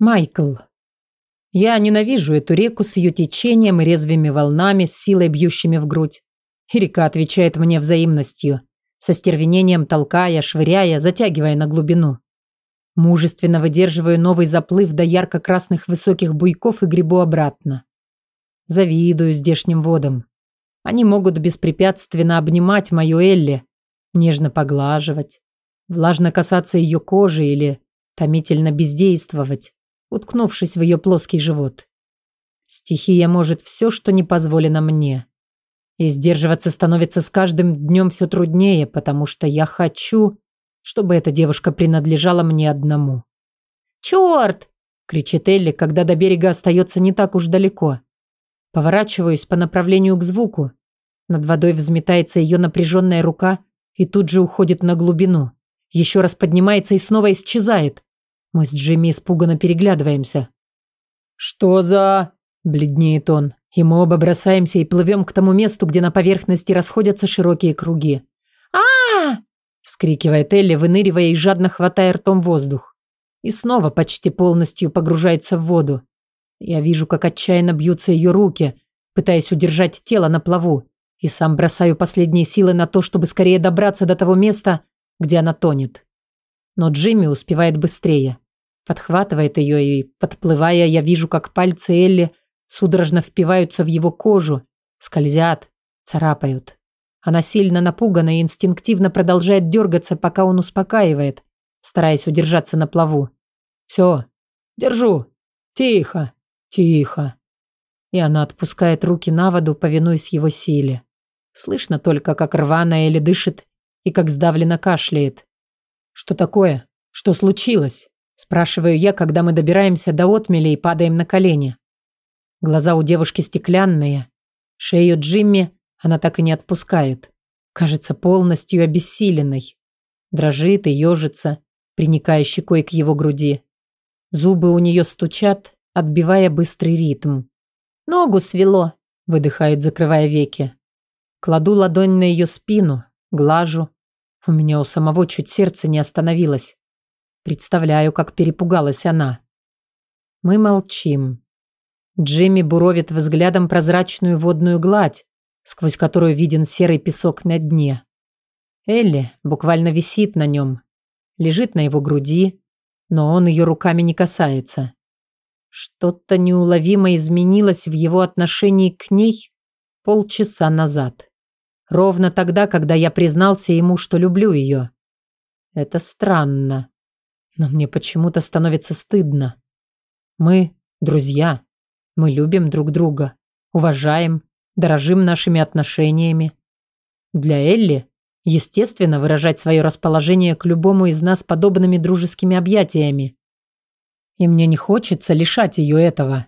Майкл. Я ненавижу эту реку с ее течением и резвыми волнами, с силой бьющими в грудь. И река отвечает мне взаимностью, со стервенением толкая, швыряя, затягивая на глубину. Мужественно выдерживаю новый заплыв до ярко-красных высоких буйков и грибу обратно. Завидую здешним водам. Они могут беспрепятственно обнимать мою Элли, нежно поглаживать, влажно касаться ее кожи или томительно бездействовать, уткнувшись в ее плоский живот. Стихия может все, что не позволено мне. И сдерживаться становится с каждым днем все труднее, потому что я хочу, чтобы эта девушка принадлежала мне одному. «Черт!» – кричит Элли, когда до берега остается не так уж далеко. Поворачиваюсь по направлению к звуку. Над водой взметается ее напряженная рука и тут же уходит на глубину. Еще раз поднимается и снова исчезает. Мы с Джимми испуганно переглядываемся. «Что за...» – бледнеет он. И мы оба бросаемся и плывем к тому месту, где на поверхности расходятся широкие круги. а, -а, -а вскрикивает Элли, выныривая и жадно хватая ртом воздух. И снова почти полностью погружается в воду. Я вижу, как отчаянно бьются ее руки, пытаясь удержать тело на плаву, и сам бросаю последние силы на то, чтобы скорее добраться до того места, где она тонет. Но Джимми успевает быстрее. Подхватывает ее, и, подплывая, я вижу, как пальцы Элли судорожно впиваются в его кожу, скользят, царапают. Она сильно напугана и инстинктивно продолжает дергаться, пока он успокаивает, стараясь удержаться на плаву. «Все, держу. Тихо, тихо». И она отпускает руки на воду, повинуясь его силе. Слышно только, как рвано Элли дышит и как сдавленно кашляет. «Что такое? Что случилось?» Спрашиваю я, когда мы добираемся до отмели и падаем на колени. Глаза у девушки стеклянные. Шею Джимми она так и не отпускает. Кажется полностью обессиленной. Дрожит и ежится, приникая щекой к его груди. Зубы у нее стучат, отбивая быстрый ритм. «Ногу свело», — выдыхает, закрывая веки. Кладу ладонь на ее спину, глажу. У меня у самого чуть сердце не остановилось. Представляю, как перепугалась она. Мы молчим. Джимми буровит взглядом прозрачную водную гладь, сквозь которую виден серый песок на дне. Элли буквально висит на нем, лежит на его груди, но он ее руками не касается. Что-то неуловимо изменилось в его отношении к ней полчаса назад. Ровно тогда, когда я признался ему, что люблю ее. Это странно. Но мне почему-то становится стыдно. Мы друзья. Мы любим друг друга, уважаем, дорожим нашими отношениями. Для Элли, естественно, выражать свое расположение к любому из нас подобными дружескими объятиями. И мне не хочется лишать ее этого.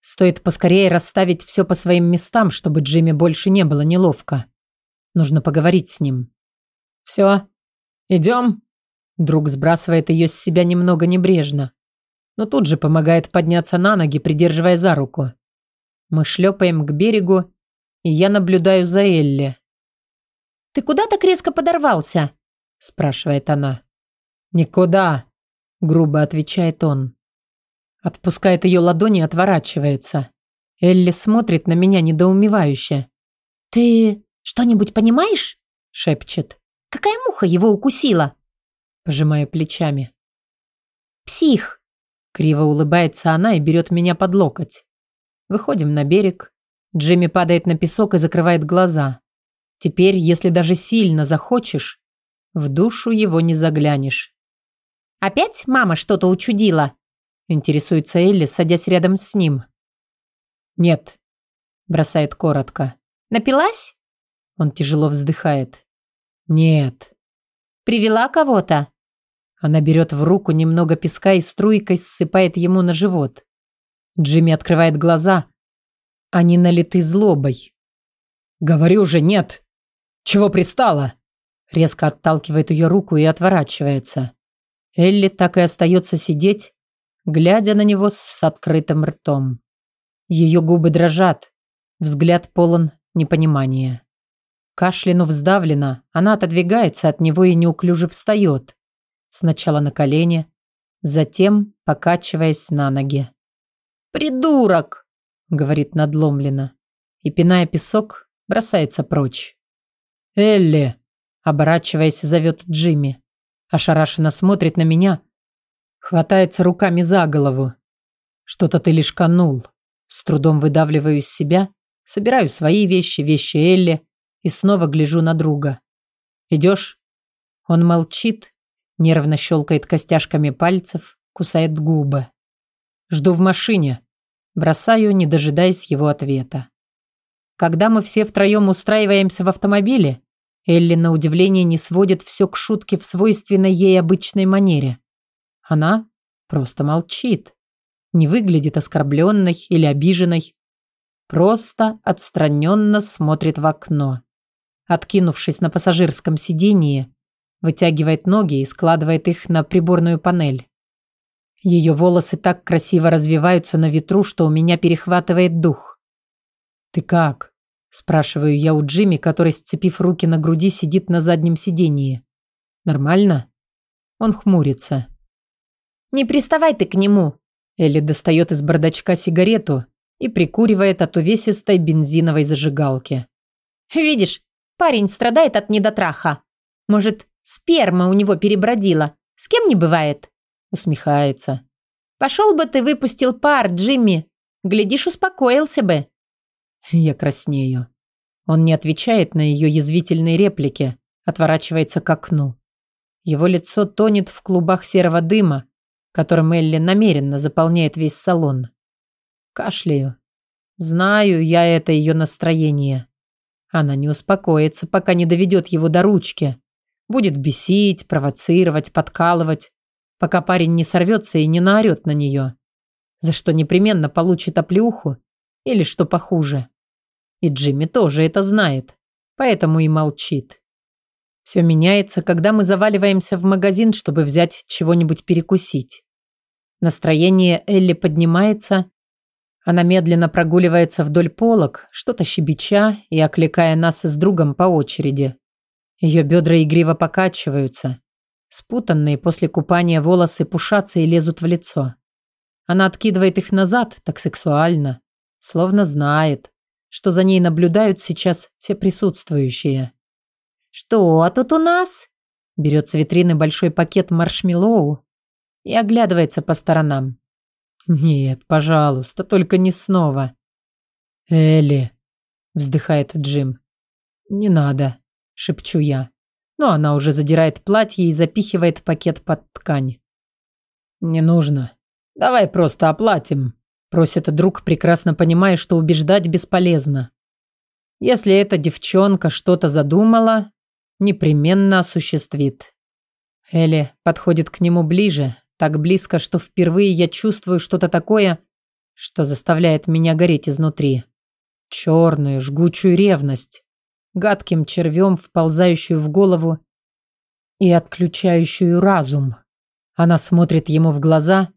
Стоит поскорее расставить все по своим местам, чтобы Джимми больше не было неловко. Нужно поговорить с ним. «Все, идем?» Друг сбрасывает ее с себя немного небрежно, но тут же помогает подняться на ноги, придерживая за руку. Мы шлепаем к берегу, и я наблюдаю за Элли. «Ты куда так резко подорвался?» – спрашивает она. «Никуда», – грубо отвечает он. Отпускает ее ладони и отворачивается. Элли смотрит на меня недоумевающе. «Ты что-нибудь понимаешь?» – шепчет. «Какая муха его укусила?» Пожимаю плечами. «Псих!» Криво улыбается она и берет меня под локоть. Выходим на берег. Джимми падает на песок и закрывает глаза. Теперь, если даже сильно захочешь, в душу его не заглянешь. «Опять мама что-то учудила?» Интересуется Элли, садясь рядом с ним. «Нет», бросает коротко. «Напилась?» Он тяжело вздыхает. «Нет». Привела кого-то?» Она берет в руку немного песка и струйкой ссыпает ему на живот. Джимми открывает глаза. Они налиты злобой. «Говорю же, нет! Чего пристала?» Резко отталкивает ее руку и отворачивается. Элли так и остается сидеть, глядя на него с открытым ртом. Ее губы дрожат, взгляд полон непонимания. Кашлянув сдавленно, она отодвигается от него и неуклюже встает. Сначала на колени, затем покачиваясь на ноги. «Придурок!» — говорит надломленно. И, пиная песок, бросается прочь. «Элли!» — оборачиваясь, зовет Джимми. Ошарашенно смотрит на меня. Хватается руками за голову. «Что-то ты лишь канул». С трудом выдавливаю из себя, собираю свои вещи, вещи Элли и снова гляжу на друга. «Идешь?» Он молчит, нервно щелкает костяшками пальцев, кусает губы. Жду в машине. Бросаю, не дожидаясь его ответа. Когда мы все втроем устраиваемся в автомобиле, Элли на удивление не сводит все к шутке в свойственной ей обычной манере. Она просто молчит. Не выглядит оскорбленной или обиженной. Просто отстраненно смотрит в окно. Откинувшись на пассажирском сиденье, вытягивает ноги и складывает их на приборную панель. Ее волосы так красиво развиваются на ветру, что у меня перехватывает дух. «Ты как?» – спрашиваю я у Джимми, который, сцепив руки на груди, сидит на заднем сиденье. «Нормально?» Он хмурится. «Не приставай ты к нему!» Элли достает из бардачка сигарету и прикуривает от увесистой бензиновой зажигалки. «Видишь, парень страдает от недотраха. Может, сперма у него перебродила. С кем не бывает?» Усмехается. «Пошел бы ты выпустил пар, Джимми. Глядишь, успокоился бы». Я краснею. Он не отвечает на ее язвительные реплики, отворачивается к окну. Его лицо тонет в клубах серого дыма, которым Элли намеренно заполняет весь салон. Кашляю. Знаю я это ее настроение. Она не успокоится, пока не доведет его до ручки. Будет бесить, провоцировать, подкалывать, пока парень не сорвется и не наорет на нее. За что непременно получит оплеуху или что похуже. И Джимми тоже это знает, поэтому и молчит. Все меняется, когда мы заваливаемся в магазин, чтобы взять чего-нибудь перекусить. Настроение Элли поднимается. Она медленно прогуливается вдоль полок, что-то щебеча и окликая нас с другом по очереди. Ее бедра игриво покачиваются. Спутанные после купания волосы пушатся и лезут в лицо. Она откидывает их назад так сексуально, словно знает, что за ней наблюдают сейчас все присутствующие. «Что тут у нас?» Берет с витрины большой пакет маршмеллоу и оглядывается по сторонам. «Нет, пожалуйста, только не снова». «Элли», — вздыхает Джим. «Не надо», — шепчу я. Но она уже задирает платье и запихивает пакет под ткань. «Не нужно. Давай просто оплатим», — просит друг, прекрасно понимая, что убеждать бесполезно. Если эта девчонка что-то задумала, непременно осуществит. Элли подходит к нему ближе, так близко, что впервые я чувствую что-то такое, что заставляет меня гореть изнутри. Черную, жгучую ревность, гадким червем, вползающую в голову и отключающую разум. Она смотрит ему в глаза,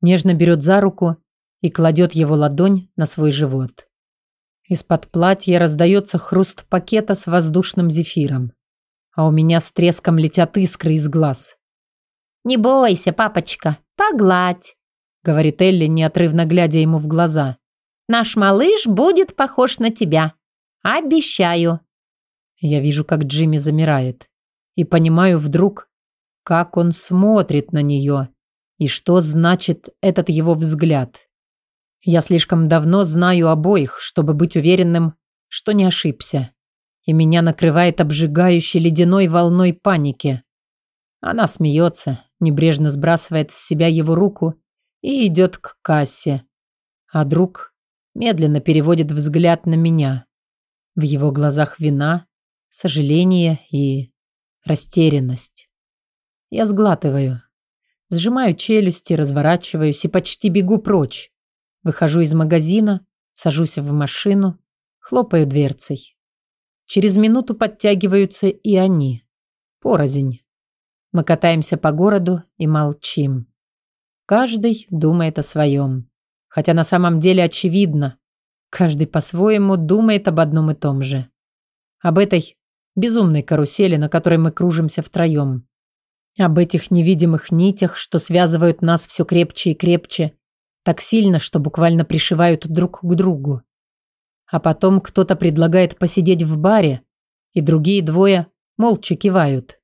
нежно берет за руку и кладет его ладонь на свой живот. Из-под платья раздается хруст пакета с воздушным зефиром а у меня с треском летят искры из глаз. «Не бойся, папочка, погладь», — говорит Элли, неотрывно глядя ему в глаза. «Наш малыш будет похож на тебя. Обещаю». Я вижу, как Джимми замирает. И понимаю вдруг, как он смотрит на нее и что значит этот его взгляд. Я слишком давно знаю обоих, чтобы быть уверенным, что не ошибся и меня накрывает обжигающей ледяной волной паники. Она смеется, небрежно сбрасывает с себя его руку и идет к кассе. А друг медленно переводит взгляд на меня. В его глазах вина, сожаление и растерянность. Я сглатываю. Сжимаю челюсти, разворачиваюсь и почти бегу прочь. Выхожу из магазина, сажусь в машину, хлопаю дверцей. Через минуту подтягиваются и они. Порознь. Мы катаемся по городу и молчим. Каждый думает о своем. Хотя на самом деле очевидно. Каждый по-своему думает об одном и том же. Об этой безумной карусели, на которой мы кружимся втроем. Об этих невидимых нитях, что связывают нас все крепче и крепче, так сильно, что буквально пришивают друг к другу. А потом кто-то предлагает посидеть в баре, и другие двое молча кивают.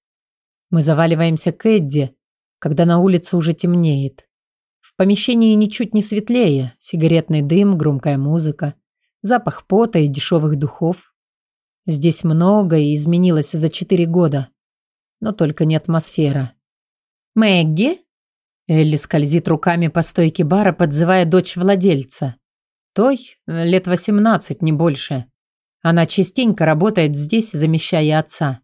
Мы заваливаемся к Эдди, когда на улице уже темнеет. В помещении ничуть не светлее, сигаретный дым, громкая музыка, запах пота и дешевых духов. Здесь многое изменилось за четыре года, но только не атмосфера. «Мэгги?» Элли скользит руками по стойке бара, подзывая дочь владельца. Той лет восемнадцать, не больше. Она частенько работает здесь, замещая отца.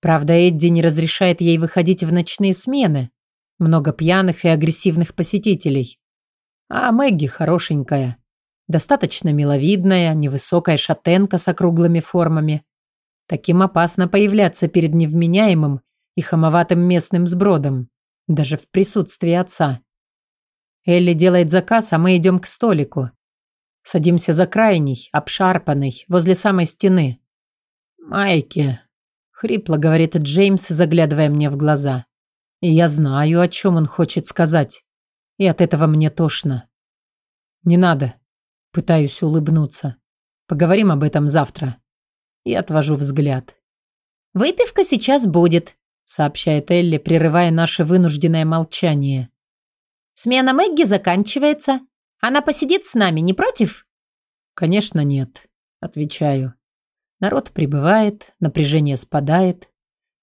Правда, Эдди не разрешает ей выходить в ночные смены. Много пьяных и агрессивных посетителей. А Мэгги хорошенькая. Достаточно миловидная, невысокая шатенка с округлыми формами. Таким опасно появляться перед невменяемым и хамоватым местным сбродом даже в присутствии отца. Элли делает заказ, а мы идем к столику. Садимся за крайний, обшарпанный, возле самой стены. «Майки», — хрипло говорит Джеймс, заглядывая мне в глаза. Я знаю, о чем он хочет сказать. И от этого мне тошно. «Не надо», — пытаюсь улыбнуться. «Поговорим об этом завтра». И отвожу взгляд. «Выпивка сейчас будет», сообщает Элли, прерывая наше вынужденное молчание. Смена Мэгги заканчивается. Она посидит с нами, не против? Конечно, нет, отвечаю. Народ прибывает, напряжение спадает.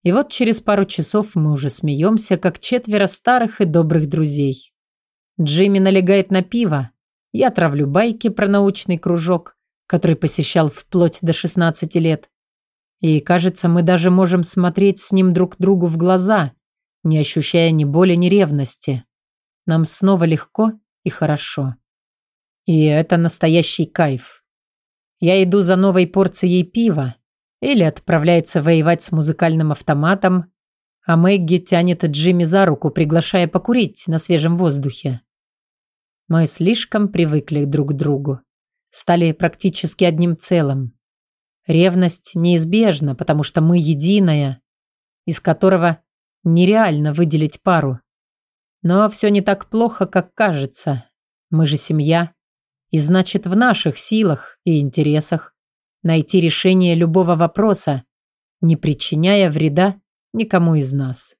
И вот через пару часов мы уже смеемся, как четверо старых и добрых друзей. Джимми налегает на пиво. Я травлю байки про научный кружок, который посещал вплоть до 16 лет. И, кажется, мы даже можем смотреть с ним друг другу в глаза, не ощущая ни боли, ни ревности. Нам снова легко и хорошо. И это настоящий кайф. Я иду за новой порцией пива, или отправляется воевать с музыкальным автоматом, а Мэгги тянет Джимми за руку, приглашая покурить на свежем воздухе. Мы слишком привыкли друг к другу, стали практически одним целым. Ревность неизбежна, потому что мы единое, из которого нереально выделить пару. Но все не так плохо, как кажется. Мы же семья, и значит в наших силах и интересах найти решение любого вопроса, не причиняя вреда никому из нас.